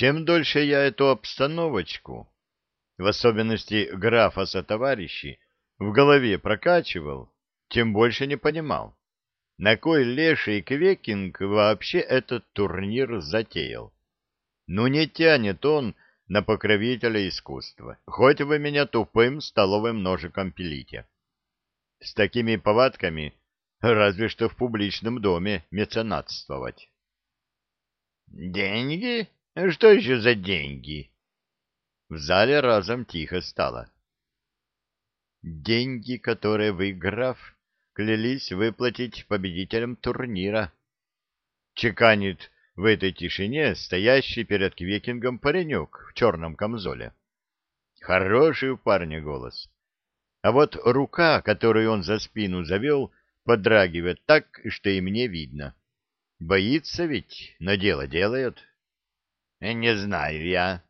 Чем дольше я эту обстановочку, в особенности графа со товарищи, в голове прокачивал, тем больше не понимал, на кой леший Квекинг вообще этот турнир затеял. Ну не тянет он на покровителя искусства, хоть вы меня тупым столовым ножиком пилите. С такими повадками разве что в публичном доме меценатствовать. «Деньги? Что еще за деньги?» В зале разом тихо стало. «Деньги, которые вы, граф, клялись выплатить победителям турнира», — чеканит в этой тишине стоящий перед Квекингом паренек в черном камзоле. Хороший у парня голос. А вот рука, которую он за спину завел, подрагивает так, что и мне видно. Боится ведь, но дело делает. Не знаю я.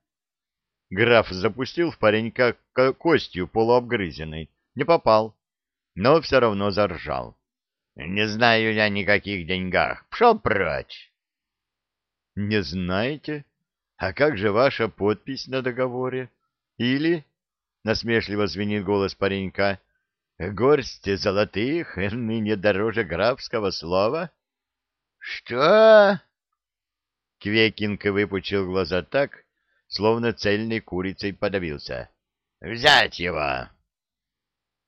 Граф запустил в паренька костью полуобгрызенной. Не попал, но все равно заржал. Не знаю я никаких деньгах. Пшел прочь. Не знаете? А как же ваша подпись на договоре? Или, насмешливо звенит голос паренька, горсть золотых ныне дороже графского слова? Что? Квекинг выпучил глаза так, словно цельной курицей подавился. Взять его!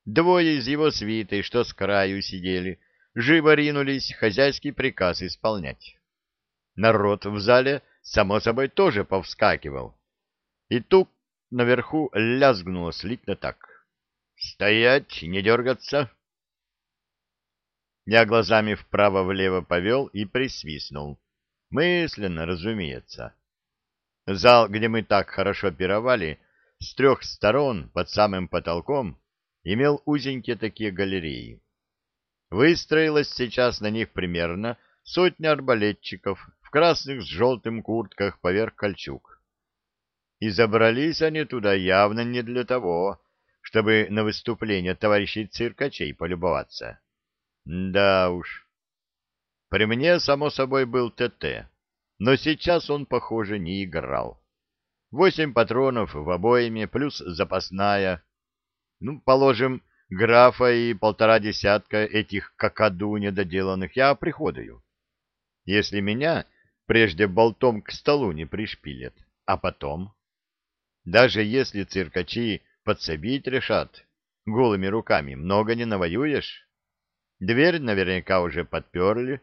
Двое из его свиты, что с краю сидели, живо ринулись хозяйский приказ исполнять. Народ в зале, само собой, тоже повскакивал. И тут наверху лязгнуло слитно так. «Стоять, не дергаться!» Я глазами вправо-влево повел и присвистнул. Мысленно, разумеется. Зал, где мы так хорошо пировали, с трех сторон под самым потолком имел узенькие такие галереи. Выстроилось сейчас на них примерно сотня арбалетчиков красных с желтым куртках поверх кольчуг. И забрались они туда явно не для того, чтобы на выступление товарищей циркачей полюбоваться. Да уж. При мне, само собой, был ТТ, но сейчас он, похоже, не играл. Восемь патронов в обоими, плюс запасная. Ну, положим, графа и полтора десятка этих какаду недоделанных я приходую. Если меня прежде болтом к столу не пришпилят. А потом? Даже если циркачи подсобить решат, голыми руками много не навоюешь. Дверь наверняка уже подперли,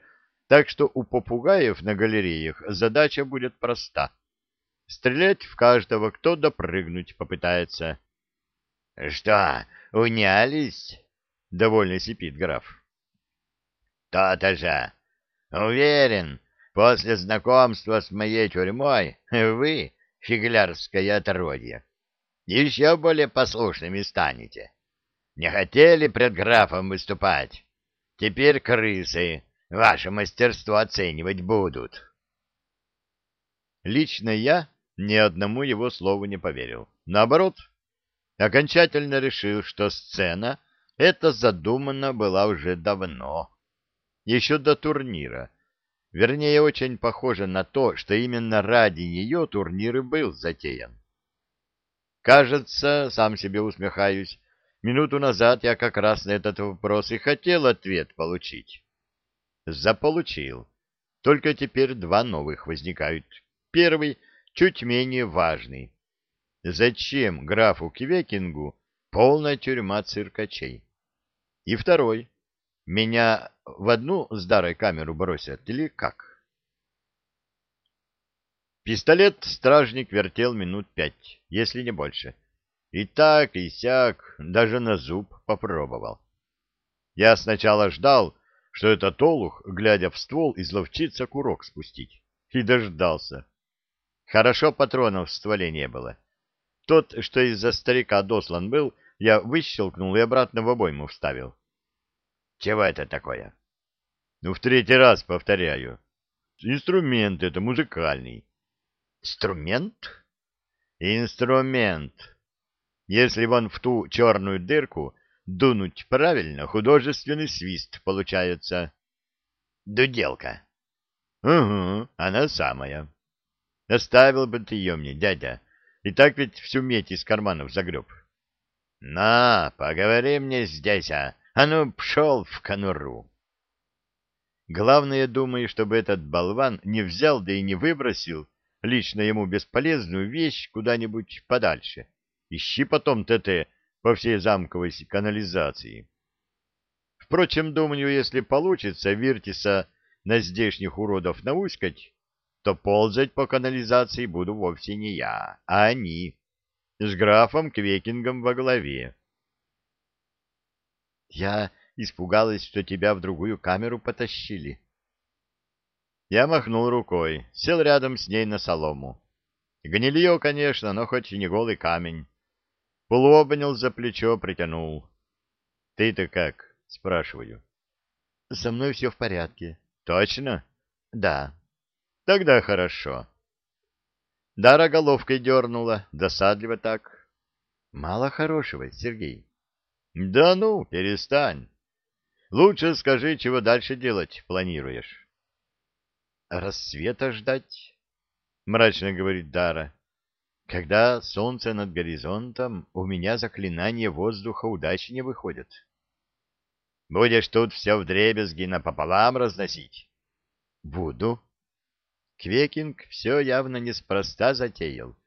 так что у попугаев на галереях задача будет проста. Стрелять в каждого, кто допрыгнуть попытается. — Что, унялись? — довольно сипит граф. — То-то же. Уверен, После знакомства с моей тюрьмой вы, фиглярское отродье, еще более послушными станете. Не хотели пред графом выступать? Теперь крысы ваше мастерство оценивать будут. Лично я ни одному его слову не поверил. Наоборот, окончательно решил, что сцена эта задумана была уже давно, еще до турнира, Вернее, очень похоже на то, что именно ради нее турнир и был затеян. Кажется, сам себе усмехаюсь, минуту назад я как раз на этот вопрос и хотел ответ получить. Заполучил. Только теперь два новых возникают. Первый чуть менее важный. Зачем графу Квекингу полная тюрьма циркачей? И второй. Меня в одну с Дарой камеру бросят или как? Пистолет стражник вертел минут пять, если не больше. И так, и сяк, даже на зуб попробовал. Я сначала ждал, что этот олух, глядя в ствол, изловчится курок спустить. И дождался. Хорошо патронов в стволе не было. Тот, что из-за старика дослан был, я выщелкнул и обратно в обойму вставил. Чего это такое? Ну, в третий раз повторяю. Инструмент это музыкальный. Инструмент? Инструмент. Если вон в ту черную дырку дунуть правильно, художественный свист получается. Дуделка. Угу, она самая. Оставил бы ты ее мне, дядя. И так ведь всю медь из карманов загреб. На, поговори мне здесь, а. А ну, пшел в конуру. Главное, думаю, чтобы этот болван не взял да и не выбросил лично ему бесполезную вещь куда-нибудь подальше. Ищи потом ТТ по всей замковой канализации. Впрочем, думаю, если получится Виртиса на здешних уродов науськать, то ползать по канализации буду вовсе не я, а они, с графом Квекингом во главе. Я испугалась, что тебя в другую камеру потащили. Я махнул рукой, сел рядом с ней на солому. Гнилье, конечно, но хоть и не голый камень. Полуобнял за плечо, притянул. — Ты-то как? — спрашиваю. — Со мной все в порядке. — Точно? — Да. — Тогда хорошо. Дара головкой дернула, досадливо так. — Мало хорошего, Сергей. — Да ну, перестань. Лучше скажи, чего дальше делать планируешь. — Рассвета ждать, — мрачно говорит Дара. — Когда солнце над горизонтом, у меня заклинание воздуха удачи не выходит. — Будешь тут все вдребезги напополам разносить? — Буду. Квекинг все явно неспроста затеял,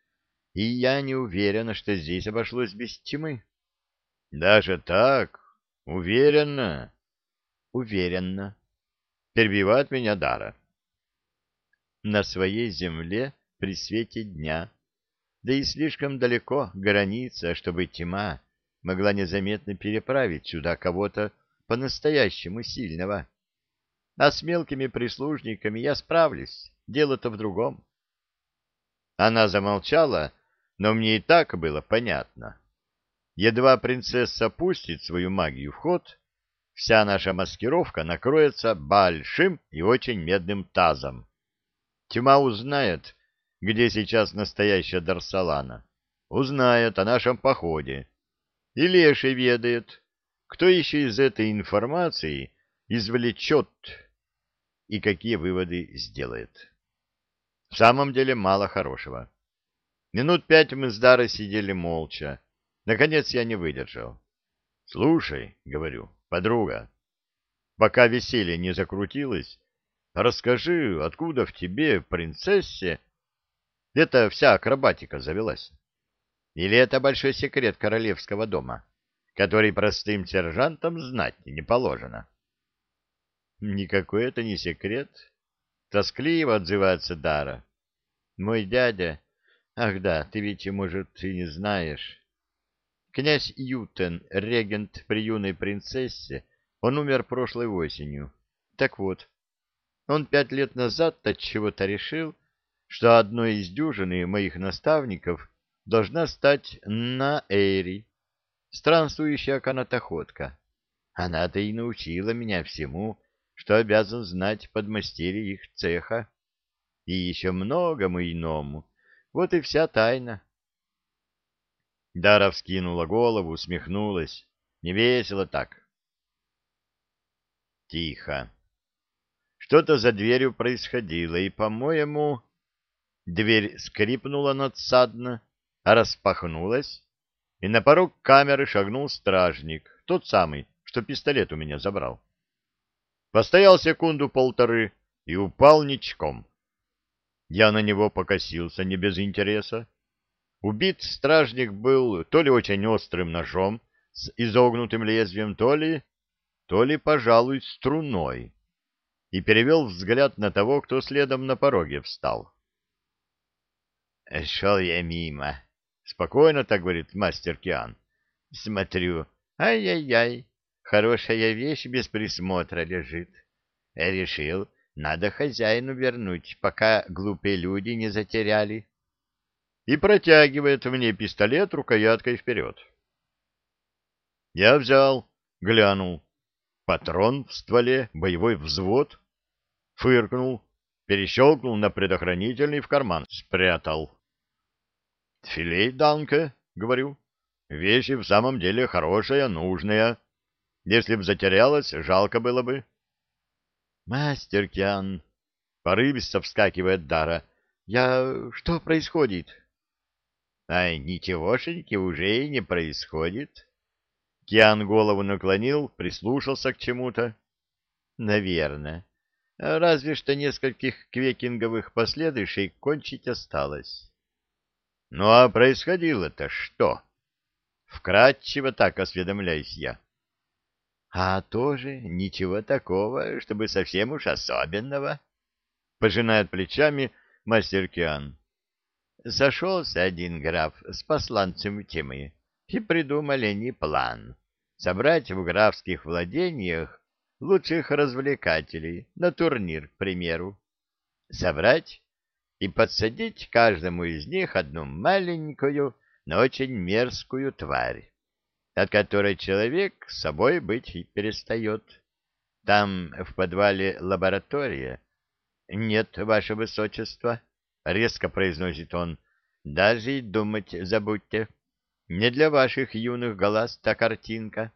и я не уверена, что здесь обошлось без тьмы. — Даже так? Уверенно? — Уверенно. Перебивает меня Дара. — на своей земле при свете дня, да и слишком далеко граница, чтобы тьма могла незаметно переправить сюда кого-то по-настоящему сильного. А с мелкими прислужниками я справлюсь, дело-то в другом. Она замолчала, но мне и так было понятно. Едва принцесса пустит свою магию в ход, вся наша маскировка накроется большим и очень медным тазом. Тьма узнает, где сейчас настоящая Дарсалана. Узнает о нашем походе. И Леший ведает, кто еще из этой информации извлечет и какие выводы сделает. В самом деле мало хорошего. Минут пять мы с Дарой сидели молча. Наконец я не выдержал. — Слушай, — говорю, — подруга, пока веселье не закрутилось, Расскажи, откуда в тебе, принцессе, эта вся акробатика завелась? Или это большой секрет королевского дома, который простым сержантам знать не положено? Никакой это не секрет. Тоскливо отзывается Дара. Мой дядя... Ах да, ты ведь, может, и не знаешь. Князь Ютен, регент при юной принцессе, он умер прошлой осенью. Так вот, он пять лет назад от чего-то решил, что одной из дюжины моих наставников должна стать на Эйри, странствующая канатоходка. Она-то и научила меня всему, что обязан знать подмастерье их цеха. И еще многому иному. Вот и вся тайна. Дара вскинула голову, усмехнулась. Невесело так. Тихо. Что-то за дверью происходило, и, по-моему, дверь скрипнула надсадно, распахнулась, и на порог камеры шагнул стражник, тот самый, что пистолет у меня забрал. Постоял секунду-полторы и упал ничком. Я на него покосился не без интереса. Убит стражник был то ли очень острым ножом с изогнутым лезвием, то ли, то ли, пожалуй, струной и перевел взгляд на того, кто следом на пороге встал. «Шел я мимо», — спокойно так говорит мастер Киан. «Смотрю, ай-яй-яй, хорошая вещь без присмотра лежит. Решил, надо хозяину вернуть, пока глупые люди не затеряли». И протягивает мне пистолет рукояткой вперед. Я взял, глянул. Патрон в стволе, боевой взвод — фыркнул, перещелкнул на предохранительный в карман, спрятал. «Филей, Данке», — говорю, — «вещь в самом деле хорошая, нужная. Если б затерялась, жалко было бы». «Мастер Киан», — порывисто вскакивает Дара, Я... Что происходит? А ничегошеньки уже и не происходит. Киан голову наклонил, прислушался к чему-то. Наверное. Разве что нескольких квекинговых последующей кончить осталось. Ну а происходило-то что? Вкратчиво так осведомляюсь я. А тоже ничего такого, чтобы совсем уж особенного. Пожинает плечами мастер Киан. Сошелся один граф с посланцем тьмы, и придумали они план — собрать в графских владениях лучших развлекателей на турнир, к примеру. Собрать и подсадить каждому из них одну маленькую, но очень мерзкую тварь, от которой человек собой быть перестает. Там в подвале лаборатория. Нет, ваше высочество, — резко произносит он, — даже и думать забудьте. Не для ваших юных глаз та картинка.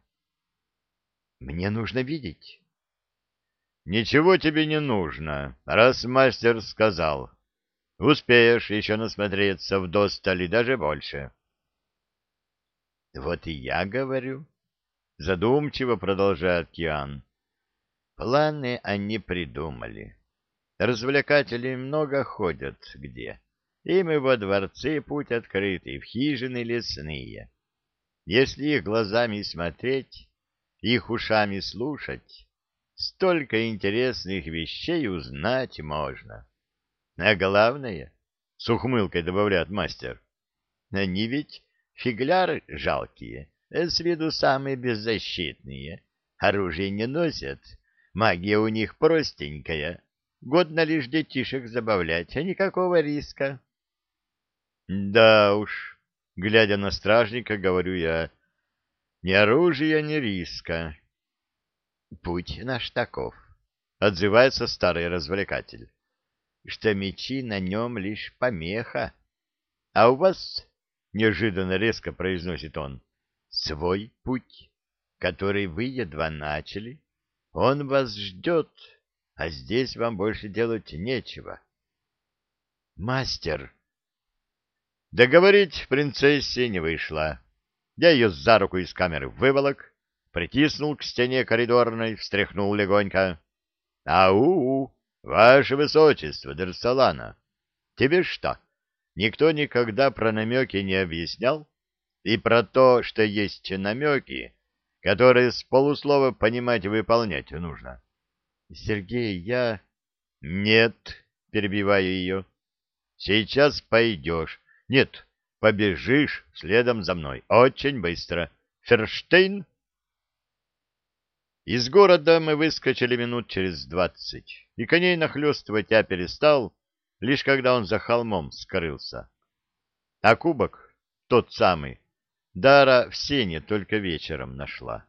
Мне нужно видеть. Ничего тебе не нужно, раз мастер сказал. Успеешь еще насмотреться в достали даже больше. Вот и я говорю. Задумчиво продолжает Киан. Планы они придумали. Развлекатели много ходят где. Им и во дворцы путь открыт, и в хижины лесные. Если их глазами смотреть, их ушами слушать, столько интересных вещей узнать можно. А главное, — с ухмылкой добавляет мастер, — они ведь фигляры жалкие, с виду самые беззащитные, оружие не носят, магия у них простенькая, годно лишь детишек забавлять, а никакого риска. Да уж, глядя на стражника, говорю я, ни оружия, ни риска. Путь наш таков, отзывается старый развлекатель, что мечи на нем лишь помеха. А у вас, неожиданно резко произносит он, свой путь, который вы едва начали. Он вас ждет, а здесь вам больше делать нечего. Мастер, Договорить принцессе не вышло. Я ее за руку из камеры выволок, притиснул к стене коридорной, встряхнул легонько. — Ау, ваше высочество, Дерсалана, тебе что, никто никогда про намеки не объяснял? И про то, что есть намеки, которые с полуслова понимать и выполнять нужно? — Сергей, я... — Нет, перебиваю ее. — Сейчас пойдешь нет, побежишь следом за мной. Очень быстро. Ферштейн? Из города мы выскочили минут через двадцать, и коней нахлестывать я перестал, лишь когда он за холмом скрылся. А кубок, тот самый, Дара в сене только вечером нашла.